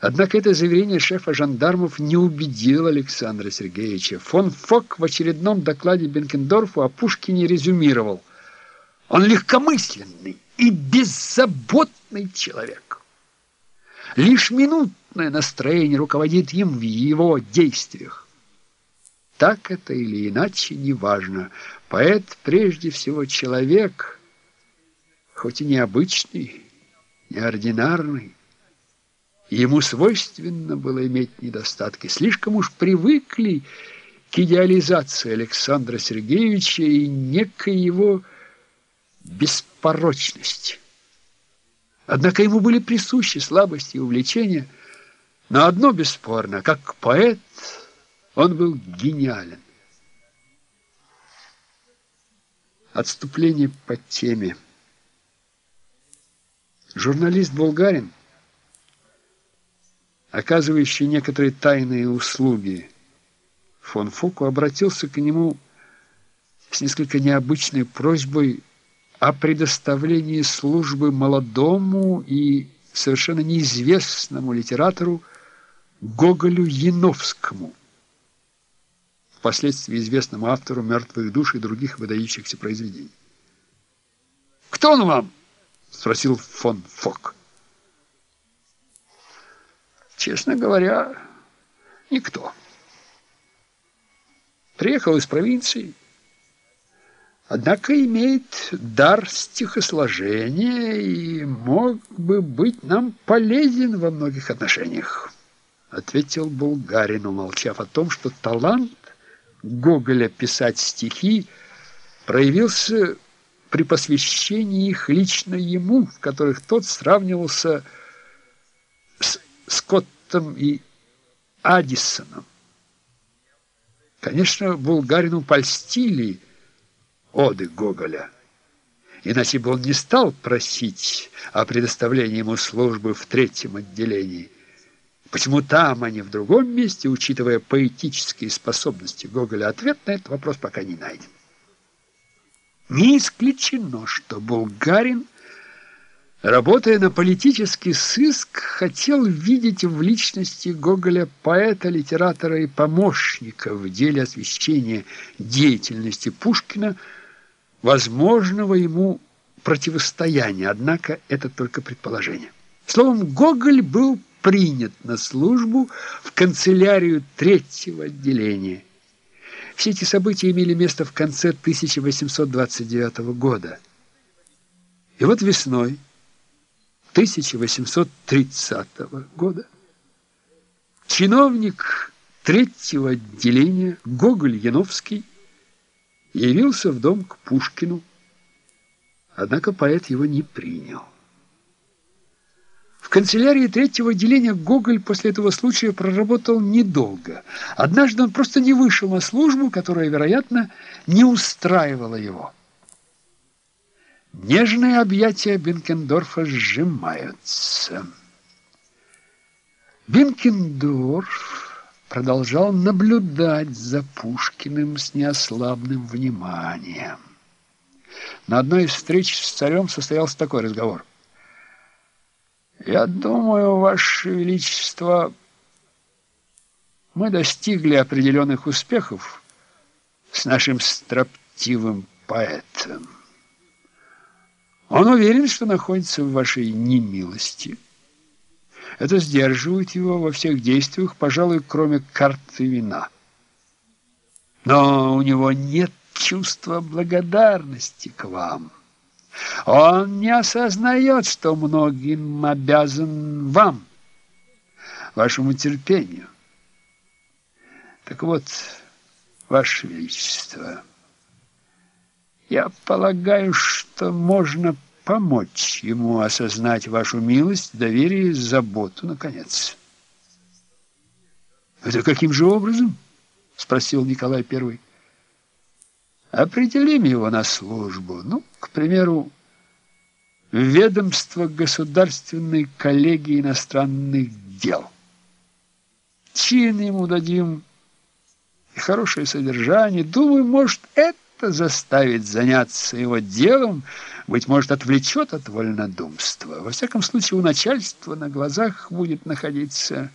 Однако это заверение шефа жандармов не убедило Александра Сергеевича. Фон Фок в очередном докладе Бенкендорфу о Пушкине резюмировал. Он легкомысленный и беззаботный человек. Лишь минутное настроение руководит им в его действиях. Так это или иначе, неважно. Поэт прежде всего человек, хоть и необычный, неординарный. Ему свойственно было иметь недостатки. Слишком уж привыкли к идеализации Александра Сергеевича и некой его беспорочности. Однако ему были присущи слабости и увлечения, но одно бесспорно, как поэт он был гениален. Отступление по теме. Журналист Булгарин, оказывающий некоторые тайные услуги фон Фуку, обратился к нему с несколько необычной просьбой о предоставлении службы молодому и совершенно неизвестному литератору Гоголю Яновскому, впоследствии известному автору «Мертвых душ» и других выдающихся произведений. «Кто он вам?» — спросил фон Фок. «Честно говоря, никто. Приехал из провинции». Однако имеет дар стихосложения и мог бы быть нам полезен во многих отношениях, ответил Булгарин, умолчав о том, что талант Гоголя писать стихи проявился при посвящении их лично ему, в которых тот сравнивался с Скоттом и Аддисоном. Конечно, Булгарину польстили оды Гоголя. Иначе бы он не стал просить о предоставлении ему службы в третьем отделении. Почему там, а не в другом месте, учитывая поэтические способности Гоголя, ответ на этот вопрос пока не найден. Не исключено, что Булгарин, работая на политический сыск, хотел видеть в личности Гоголя поэта, литератора и помощника в деле освещения деятельности Пушкина – возможного ему противостояния, однако это только предположение. Словом, Гоголь был принят на службу в канцелярию третьего отделения. Все эти события имели место в конце 1829 года. И вот весной 1830 года чиновник третьего отделения Гоголь-Яновский явился в дом к Пушкину, однако поэт его не принял. В канцелярии третьего отделения Гоголь после этого случая проработал недолго. Однажды он просто не вышел на службу, которая, вероятно, не устраивала его. Нежные объятия Бенкендорфа сжимаются. Бенкендорф продолжал наблюдать за Пушкиным с неослабным вниманием. На одной из встреч с царем состоялся такой разговор. «Я думаю, Ваше Величество, мы достигли определенных успехов с нашим строптивым поэтом. Он уверен, что находится в вашей немилости». Это сдерживает его во всех действиях, пожалуй, кроме карты вина. Но у него нет чувства благодарности к вам. Он не осознает, что многим обязан вам, вашему терпению. Так вот, Ваше Величество, я полагаю, что можно помочь ему осознать вашу милость, доверие, заботу, наконец. «Это каким же образом?» — спросил Николай Первый. «Определим его на службу. Ну, к примеру, ведомство Государственной коллегии иностранных дел. Чин ему дадим и хорошее содержание. Думаю, может, это это заставит заняться его делом, быть может, отвлечет от вольнодумства. Во всяком случае, у начальства на глазах будет находиться